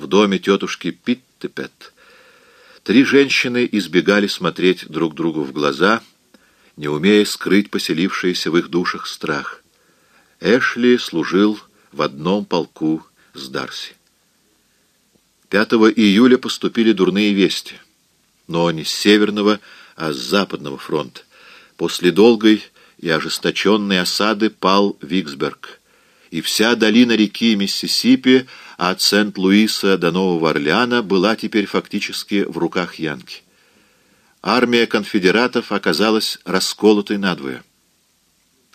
в доме тетушки Питтепет три женщины избегали смотреть друг другу в глаза, не умея скрыть поселившийся в их душах страх. Эшли служил в одном полку с Дарси. 5 июля поступили дурные вести, но не с северного, а с западного фронта. После долгой и ожесточенной осады пал Виксберг, и вся долина реки Миссисипи от Сент-Луиса до Нового Орлеана была теперь фактически в руках Янки. Армия конфедератов оказалась расколотой надвое.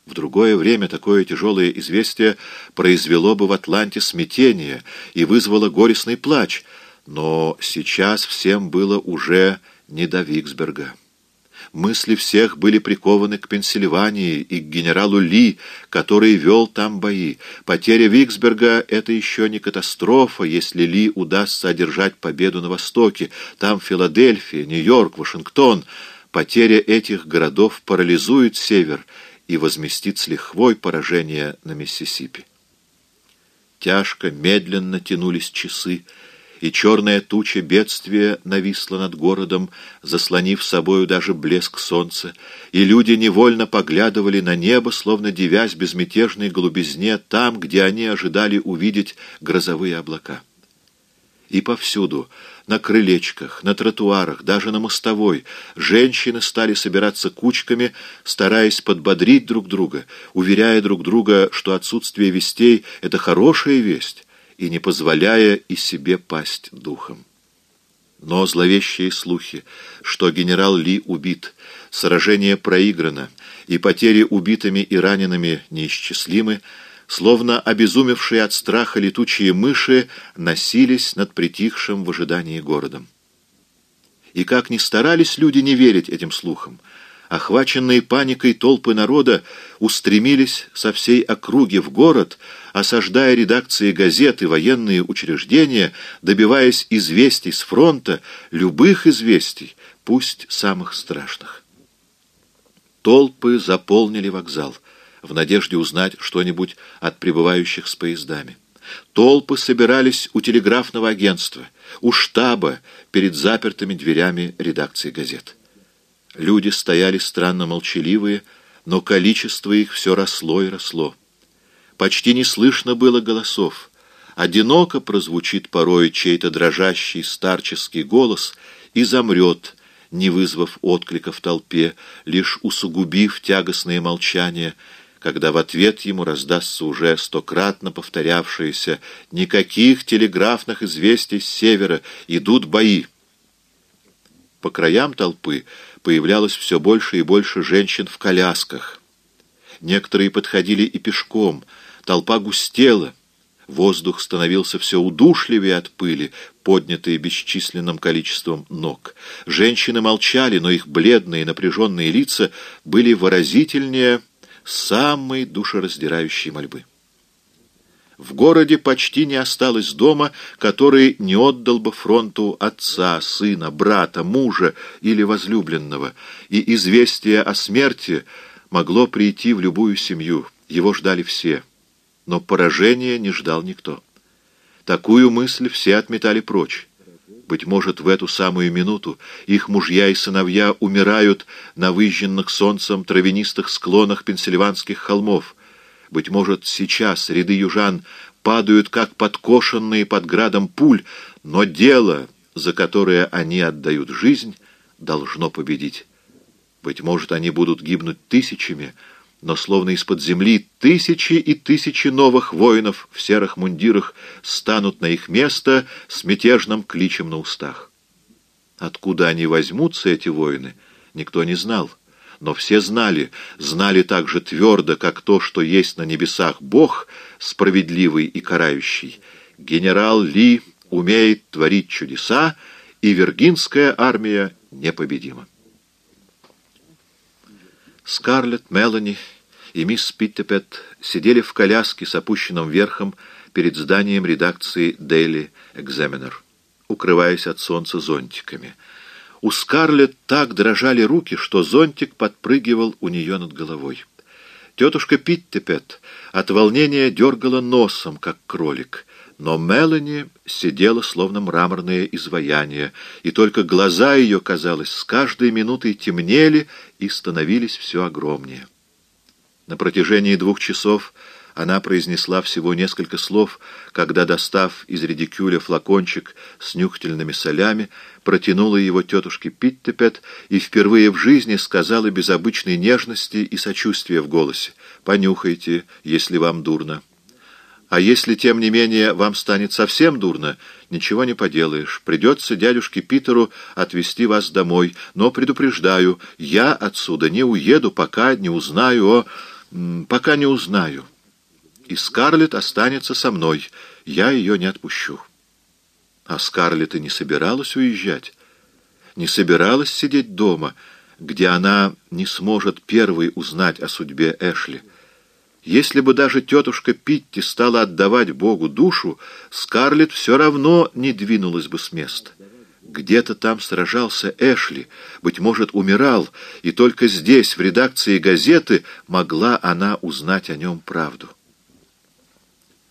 В другое время такое тяжелое известие произвело бы в Атланте смятение и вызвало горестный плач, но сейчас всем было уже не до Виксберга. Мысли всех были прикованы к Пенсильвании и к генералу Ли, который вел там бои. Потеря Виксберга — это еще не катастрофа, если Ли удастся одержать победу на Востоке. Там Филадельфия, Нью-Йорк, Вашингтон. Потеря этих городов парализует Север и возместит с лихвой поражение на Миссисипи. Тяжко, медленно тянулись часы, и черная туча бедствия нависла над городом, заслонив собою даже блеск солнца, и люди невольно поглядывали на небо, словно девясь безмятежной голубизне там, где они ожидали увидеть грозовые облака. И повсюду, на крылечках, на тротуарах, даже на мостовой, женщины стали собираться кучками, стараясь подбодрить друг друга, уверяя друг друга, что отсутствие вестей — это хорошая весть, и не позволяя и себе пасть духом. Но зловещие слухи, что генерал Ли убит, сражение проиграно, и потери убитыми и ранеными неисчислимы, словно обезумевшие от страха летучие мыши носились над притихшим в ожидании городом. И как ни старались люди не верить этим слухам, охваченные паникой толпы народа устремились со всей округи в город, осаждая редакции газет и военные учреждения, добиваясь известий с фронта, любых известий, пусть самых страшных. Толпы заполнили вокзал в надежде узнать что-нибудь от прибывающих с поездами. Толпы собирались у телеграфного агентства, у штаба перед запертыми дверями редакции газет. Люди стояли странно молчаливые, но количество их все росло и росло. Почти не слышно было голосов. Одиноко прозвучит порой чей-то дрожащий старческий голос и замрет, не вызвав отклика в толпе, лишь усугубив тягостное молчание, когда в ответ ему раздастся уже стократно повторявшееся «Никаких телеграфных известий с севера, идут бои». По краям толпы появлялось все больше и больше женщин в колясках. Некоторые подходили и пешком — Толпа густела, воздух становился все удушливее от пыли, поднятой бесчисленным количеством ног. Женщины молчали, но их бледные напряженные лица были выразительнее самой душераздирающей мольбы. В городе почти не осталось дома, который не отдал бы фронту отца, сына, брата, мужа или возлюбленного, и известие о смерти могло прийти в любую семью. Его ждали все но поражения не ждал никто. Такую мысль все отметали прочь. Быть может, в эту самую минуту их мужья и сыновья умирают на выжженных солнцем травянистых склонах пенсильванских холмов. Быть может, сейчас ряды южан падают, как подкошенные под градом пуль, но дело, за которое они отдают жизнь, должно победить. Быть может, они будут гибнуть тысячами, но словно из-под земли тысячи и тысячи новых воинов в серых мундирах станут на их место с мятежным кличем на устах. Откуда они возьмутся, эти воины, никто не знал. Но все знали, знали так же твердо, как то, что есть на небесах Бог, справедливый и карающий. Генерал Ли умеет творить чудеса, и виргинская армия непобедима. Скарлетт, Мелани и мисс Питтепет сидели в коляске с опущенным верхом перед зданием редакции Daily Examiner, укрываясь от солнца зонтиками. У Скарлетт так дрожали руки, что зонтик подпрыгивал у нее над головой. Тетушка Питтепет от волнения дергала носом, как кролик, Но Мелани сидела словно мраморное изваяние, и только глаза ее, казалось, с каждой минутой темнели и становились все огромнее. На протяжении двух часов она произнесла всего несколько слов, когда, достав из редикюля флакончик с нюхательными солями, протянула его тетушке Питтепет и впервые в жизни сказала без обычной нежности и сочувствия в голосе «Понюхайте, если вам дурно». А если, тем не менее, вам станет совсем дурно, ничего не поделаешь. Придется дядюшке Питеру отвезти вас домой. Но предупреждаю, я отсюда не уеду, пока не узнаю о... пока не узнаю» и Скарлетт останется со мной. Я ее не отпущу. А Скарлетт и не собиралась уезжать. Не собиралась сидеть дома, где она не сможет первой узнать о судьбе Эшли. Если бы даже тетушка Питти стала отдавать Богу душу, Скарлетт все равно не двинулась бы с места. Где-то там сражался Эшли, быть может, умирал, и только здесь, в редакции газеты, могла она узнать о нем правду.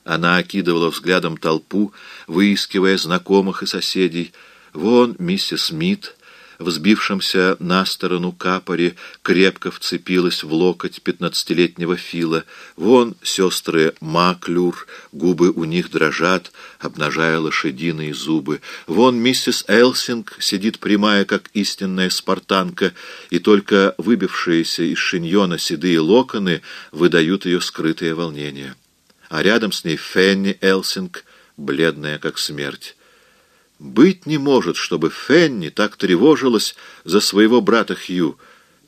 Она окидывала взглядом толпу, выискивая знакомых и соседей. Вон миссис Смит, взбившимся на сторону капори, крепко вцепилась в локоть пятнадцатилетнего Фила. Вон сестры Маклюр, губы у них дрожат, обнажая лошадиные зубы. Вон миссис Элсинг сидит прямая, как истинная спартанка, и только выбившиеся из шиньона седые локоны выдают ее скрытое волнение а рядом с ней Фенни Элсинг, бледная как смерть. Быть не может, чтобы Фенни так тревожилась за своего брата Хью.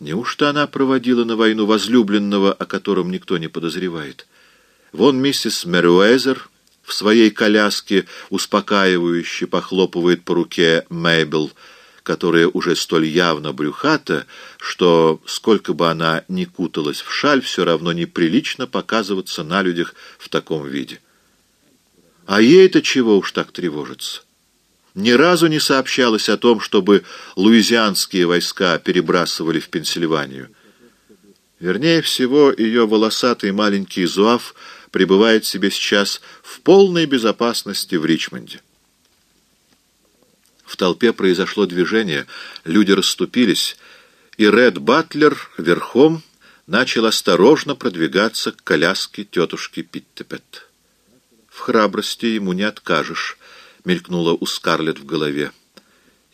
Неужто она проводила на войну возлюбленного, о котором никто не подозревает? Вон миссис Меруэзер в своей коляске успокаивающе похлопывает по руке Мейбл, которая уже столь явно брюхата, что, сколько бы она ни куталась в шаль, все равно неприлично показываться на людях в таком виде. А ей-то чего уж так тревожиться? Ни разу не сообщалось о том, чтобы луизианские войска перебрасывали в Пенсильванию. Вернее всего, ее волосатый маленький зуав пребывает себе сейчас в полной безопасности в Ричмонде. В толпе произошло движение, люди расступились, и Ред Батлер верхом начал осторожно продвигаться к коляске тетушки Питтепет. «В храбрости ему не откажешь», — мелькнуло у Скарлетт в голове.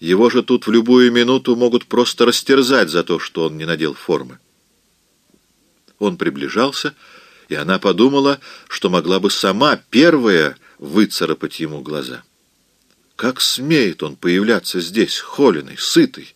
«Его же тут в любую минуту могут просто растерзать за то, что он не надел формы». Он приближался, и она подумала, что могла бы сама первая выцарапать ему глаза. Как смеет он появляться здесь, холеный, сытый,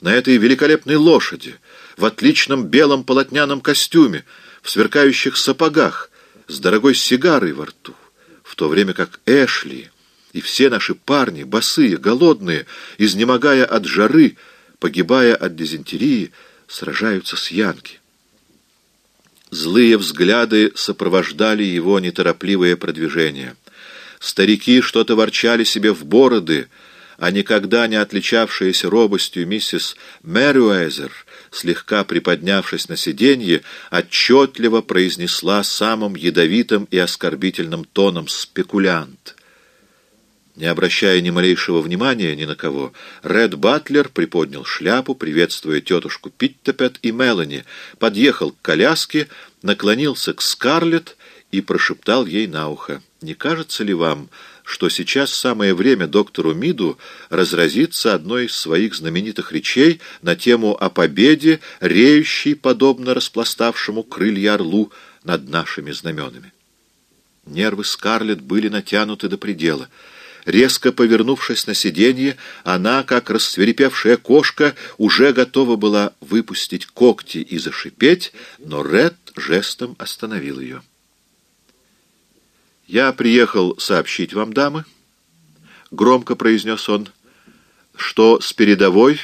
на этой великолепной лошади, в отличном белом полотняном костюме, в сверкающих сапогах, с дорогой сигарой во рту, в то время как Эшли и все наши парни, босые, голодные, изнемогая от жары, погибая от дизентерии, сражаются с Янки. Злые взгляды сопровождали его неторопливое продвижение — Старики что-то ворчали себе в бороды, а никогда не отличавшаяся робостью миссис Мэрюэзер, слегка приподнявшись на сиденье, отчетливо произнесла самым ядовитым и оскорбительным тоном «спекулянт». Не обращая ни малейшего внимания ни на кого, Ред Батлер приподнял шляпу, приветствуя тетушку Питтепет и Мелани, подъехал к коляске, наклонился к Скарлетт и прошептал ей на ухо. «Не кажется ли вам, что сейчас самое время доктору Миду разразиться одной из своих знаменитых речей на тему о победе, реющей, подобно распластавшему крылья орлу, над нашими знаменами?» Нервы Скарлетт были натянуты до предела. Резко повернувшись на сиденье, она, как рассверепевшая кошка, уже готова была выпустить когти и зашипеть, но Ред жестом остановил ее. «Я приехал сообщить вам, дамы», — громко произнес он, — «что с передовой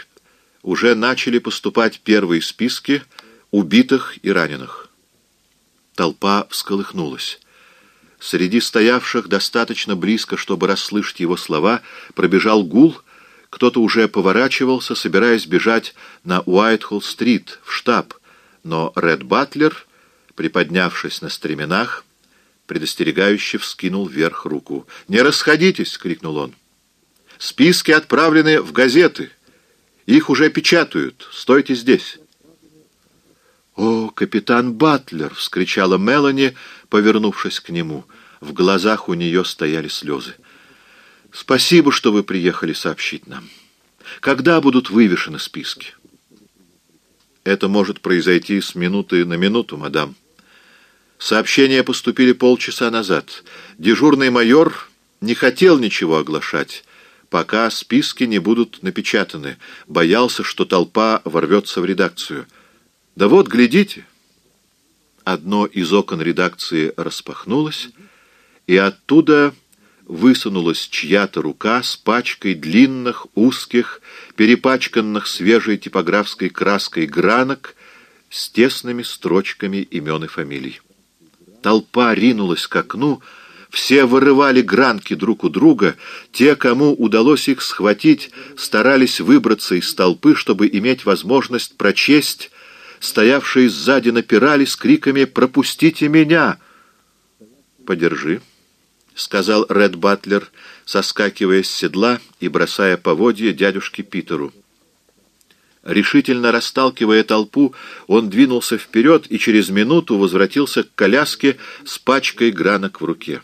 уже начали поступать первые списки убитых и раненых». Толпа всколыхнулась. Среди стоявших достаточно близко, чтобы расслышать его слова, пробежал гул, кто-то уже поворачивался, собираясь бежать на Уайтхолл-стрит, в штаб, но Ред Батлер, приподнявшись на стременах, предостерегающе вскинул вверх руку. «Не расходитесь!» — крикнул он. «Списки отправлены в газеты. Их уже печатают. Стойте здесь!» «О, капитан Батлер!» — вскричала Мелани, повернувшись к нему. В глазах у нее стояли слезы. «Спасибо, что вы приехали сообщить нам. Когда будут вывешены списки?» «Это может произойти с минуты на минуту, мадам». Сообщения поступили полчаса назад. Дежурный майор не хотел ничего оглашать, пока списки не будут напечатаны. Боялся, что толпа ворвется в редакцию. Да вот, глядите. Одно из окон редакции распахнулось, и оттуда высунулась чья-то рука с пачкой длинных, узких, перепачканных свежей типографской краской гранок с тесными строчками имен и фамилий. Толпа ринулась к окну, все вырывали гранки друг у друга, те, кому удалось их схватить, старались выбраться из толпы, чтобы иметь возможность прочесть, стоявшие сзади напирали с криками «Пропустите меня!» «Подержи», — сказал Ред Батлер, соскакивая с седла и бросая поводья дядюшке Питеру. Решительно расталкивая толпу, он двинулся вперед и через минуту возвратился к коляске с пачкой гранок в руке.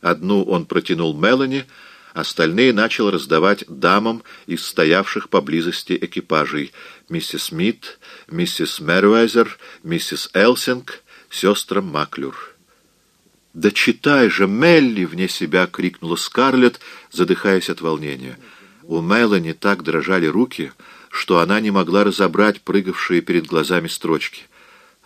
Одну он протянул Мелани, остальные начал раздавать дамам из стоявших поблизости экипажей. Миссис Смит, миссис Мервайзер, миссис Элсинг, сестрам Маклюр. «Да читай же, Мелли!» — вне себя крикнула Скарлетт, задыхаясь от волнения. У Мелани так дрожали руки — что она не могла разобрать прыгавшие перед глазами строчки.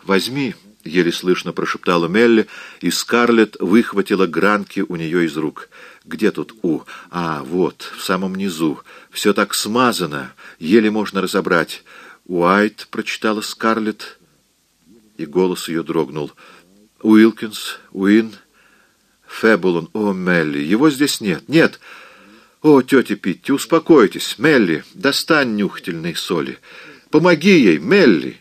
«Возьми», — еле слышно прошептала Мелли, и Скарлетт выхватила гранки у нее из рук. «Где тут «у»? А, вот, в самом низу. Все так смазано, еле можно разобрать». «Уайт», — прочитала Скарлетт, и голос ее дрогнул. «Уилкинс, Уин, Фебулон, о, Мелли, его здесь нет, нет!» «О, тетя Питти, успокойтесь. Мелли, достань нюхательной соли. Помоги ей, Мелли!»